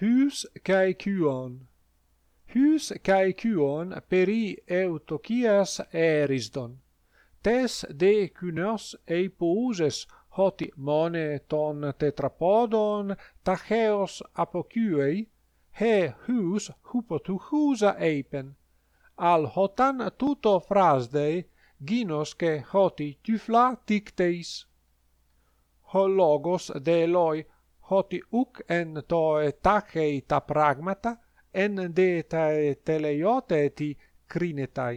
hus kai kuon hus kai kuon peri eutokias erisdon. Tes de kynos eipouses hoti mone ton tetrapodon tacheos apokuei he hus hupotuhusa eipen. Al hotan tuto phrasdei ginos ke hoti typhla tikteis ho logos de loi hoti uk en to tachei ta pragmata en de ta teleiote ti crinetai.